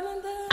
da, da, da.